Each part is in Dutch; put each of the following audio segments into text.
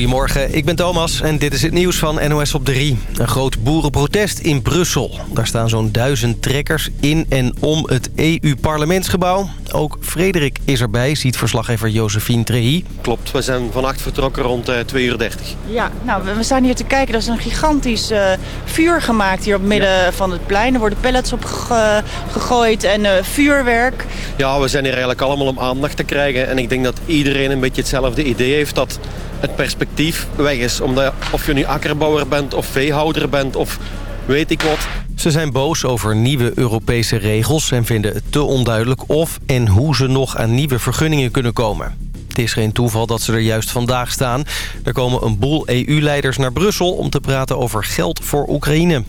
Goedemorgen, ik ben Thomas en dit is het nieuws van NOS op 3. Een groot boerenprotest in Brussel. Daar staan zo'n duizend trekkers in en om het EU-parlementsgebouw. Ook Frederik is erbij, ziet verslaggever Josephine Trehi. Klopt, we zijn vannacht vertrokken rond uh, 2 uur 30. Ja, nou, we staan hier te kijken. Er is een gigantisch uh, vuur gemaakt hier op het midden ja. van het plein. Er worden pellets op ge gegooid en uh, vuurwerk. Ja, we zijn hier eigenlijk allemaal om aandacht te krijgen. En ik denk dat iedereen een beetje hetzelfde idee heeft dat het perspectief weg is. Omdat of je nu akkerbouwer bent of veehouder bent of weet ik wat. Ze zijn boos over nieuwe Europese regels en vinden het te onduidelijk of en hoe ze nog aan nieuwe vergunningen kunnen komen. Het is geen toeval dat ze er juist vandaag staan. Er komen een boel EU-leiders naar Brussel om te praten over geld voor Oekraïne.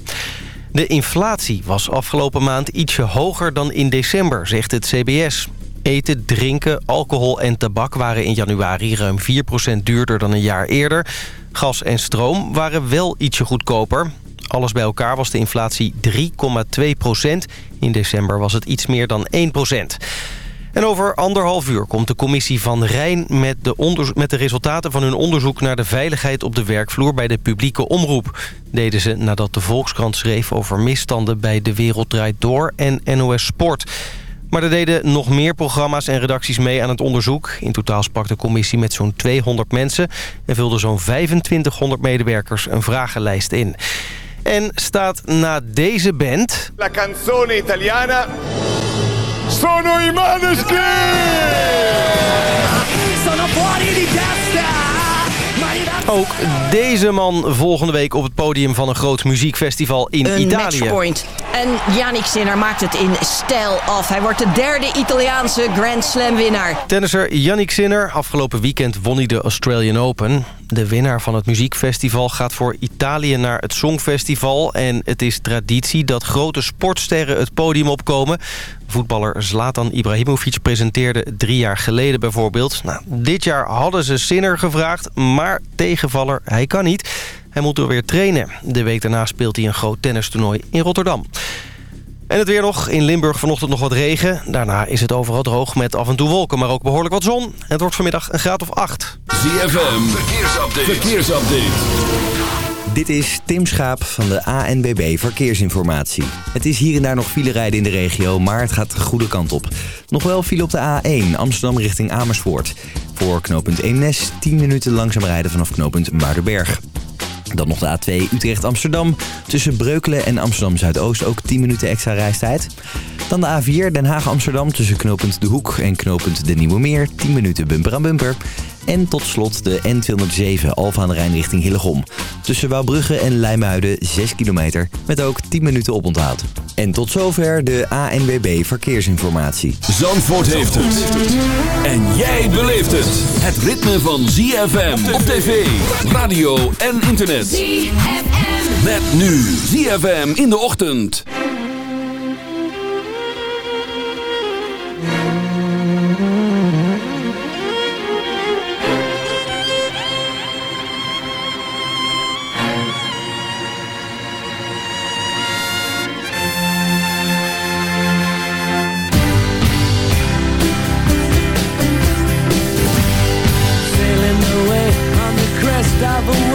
De inflatie was afgelopen maand ietsje hoger dan in december, zegt het CBS. Eten, drinken, alcohol en tabak waren in januari ruim 4% duurder dan een jaar eerder. Gas en stroom waren wel ietsje goedkoper. Alles bij elkaar was de inflatie 3,2% In december was het iets meer dan 1% en over anderhalf uur komt de commissie van Rijn met de, met de resultaten van hun onderzoek naar de veiligheid op de werkvloer bij de publieke omroep. Deden ze nadat de Volkskrant schreef over misstanden bij De Wereld Draait Door en NOS Sport. Maar er deden nog meer programma's en redacties mee aan het onderzoek. In totaal sprak de commissie met zo'n 200 mensen... en vulde zo'n 2500 medewerkers een vragenlijst in. En staat na deze band... La canzone italiana... Sono i Maneskin! Sono fuori di testa! Ook deze man volgende week op het podium van een groot muziekfestival in een Italië. Matchpoint. En Yannick Sinner maakt het in stijl af. Hij wordt de derde Italiaanse Grand Slam winnaar. Tennisser Yannick Sinner. Afgelopen weekend won hij de Australian Open. De winnaar van het muziekfestival gaat voor Italië naar het Songfestival. En het is traditie dat grote sportsterren het podium opkomen. Voetballer Zlatan Ibrahimovic presenteerde drie jaar geleden bijvoorbeeld. Nou, dit jaar hadden ze Sinner gevraagd, maar tegenvaller, hij kan niet. Hij moet er weer trainen. De week daarna speelt hij een groot tennistoernooi in Rotterdam. En het weer nog. In Limburg vanochtend nog wat regen. Daarna is het overal droog met af en toe wolken, maar ook behoorlijk wat zon. Het wordt vanmiddag een graad of 8. ZFM, verkeersupdate. verkeersupdate. Dit is Tim Schaap van de ANBB Verkeersinformatie. Het is hier en daar nog file rijden in de regio, maar het gaat de goede kant op. Nog wel file op de A1 Amsterdam richting Amersfoort. Voor knooppunt Eemnes 10 minuten langzaam rijden vanaf knooppunt Muidenberg. Dan nog de A2 Utrecht-Amsterdam. Tussen Breukelen en Amsterdam-Zuidoost ook 10 minuten extra reistijd. Dan de A4 Den Haag-Amsterdam tussen knooppunt De Hoek en knooppunt De Nieuwe Meer. 10 minuten bumper aan bumper. En tot slot de N207 Alfa aan de Rijn richting Hillegom. Tussen Wouwbrugge en Leimuiden 6 kilometer met ook 10 minuten oponthoud. En tot zover de ANWB Verkeersinformatie. Zandvoort heeft het. En jij beleeft het. Het ritme van ZFM op tv, radio en internet. ZFM. Met nu ZFM in de ochtend. Of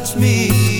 that's me.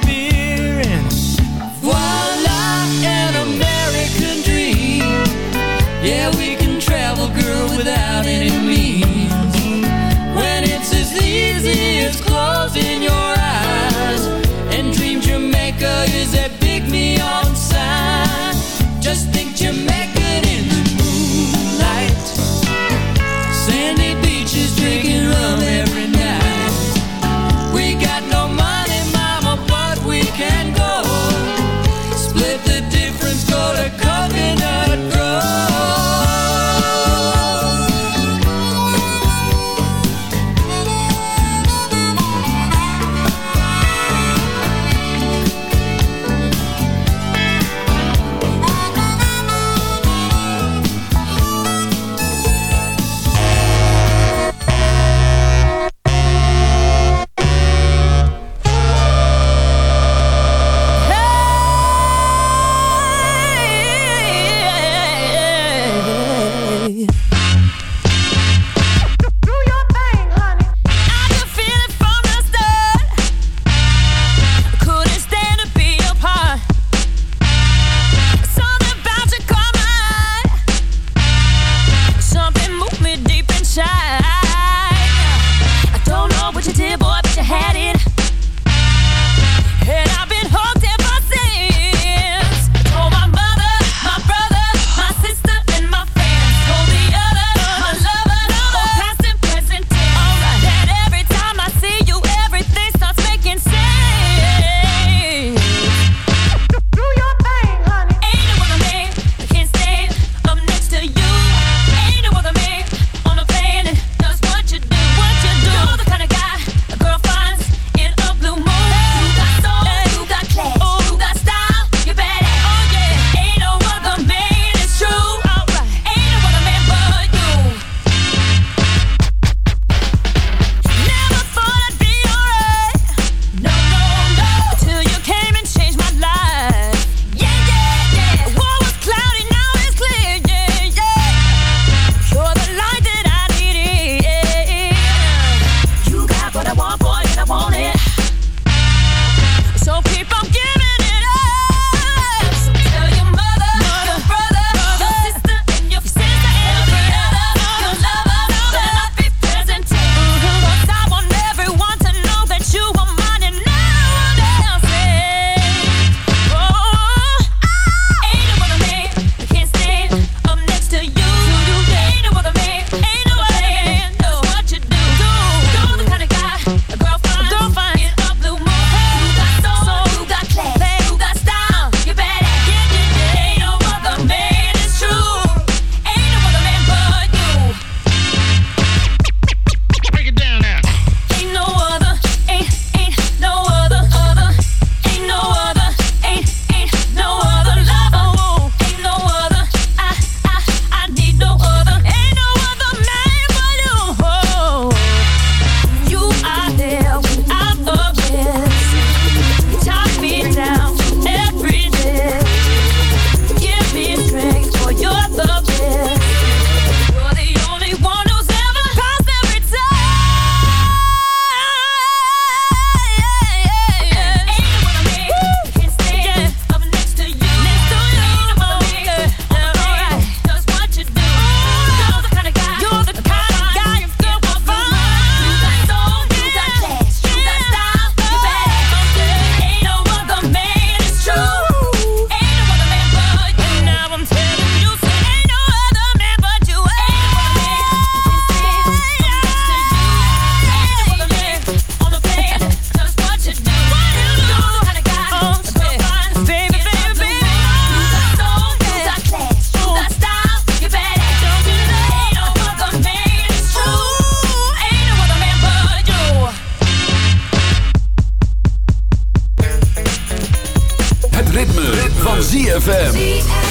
ZFM.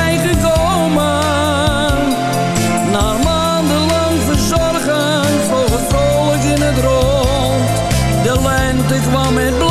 Lente kwam met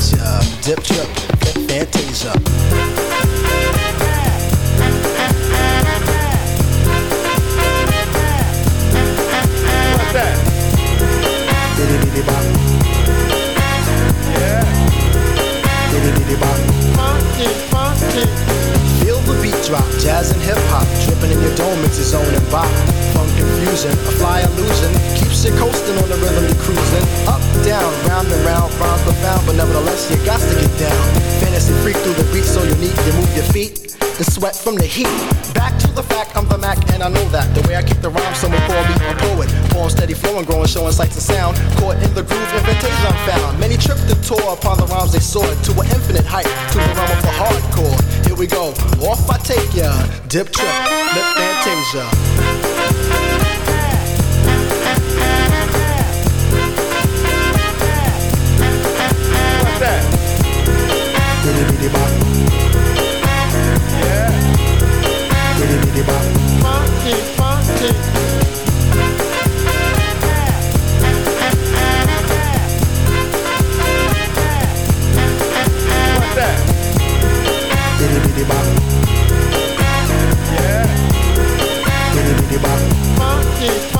Dip, trip, fantasia. What's that? Yeah. Funky, funky. Feel the beat drop, jazz and hip hop, dripping in your dome, it's a zone and bop. Funk a fly illusion, keeps you coasting on the rhythm you cruising. Up, down, round and round, rhymes profound, but nevertheless you got to get down. Fantasy freak through the beat so unique, you move your feet and sweat from the heat. Back to the fact, I'm the Mac and I know that. The way I kick the rhyme, someone call me a poet. Poem steady flowing, growing, showing sights and sound. Caught in the groove, invitation I'm found. Many tripped and tour upon the rhymes they soared to an infinite height, to the realm of the hardcore. Here we go, off I take ya. Dip trip, lip fantasia. Diddy bop. Yeah. Diddy bop. Funky, funky. Yeah. Diddy diddy bop. Funky, funky.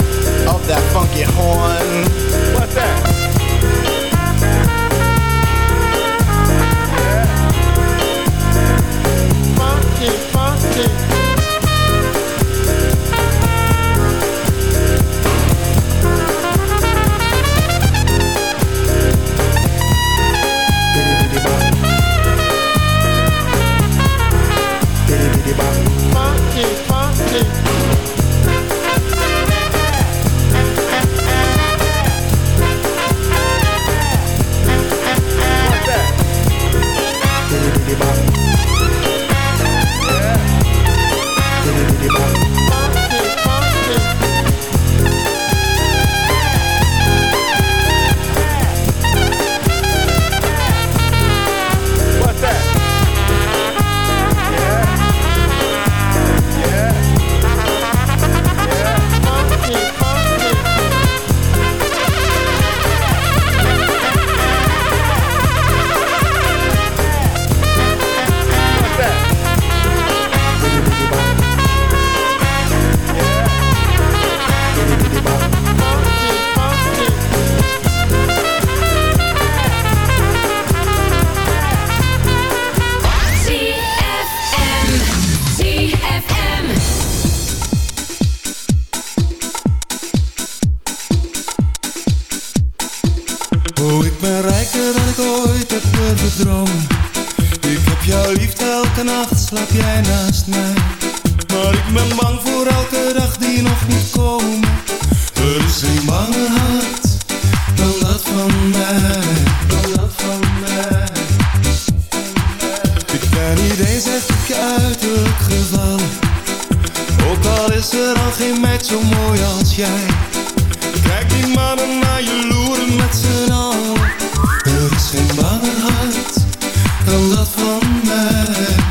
honky horn. is er al geen meid zo mooi als jij. Kijk die mannen naar je loeren met z'n allen. Er is geen banner hart dan dat van mij.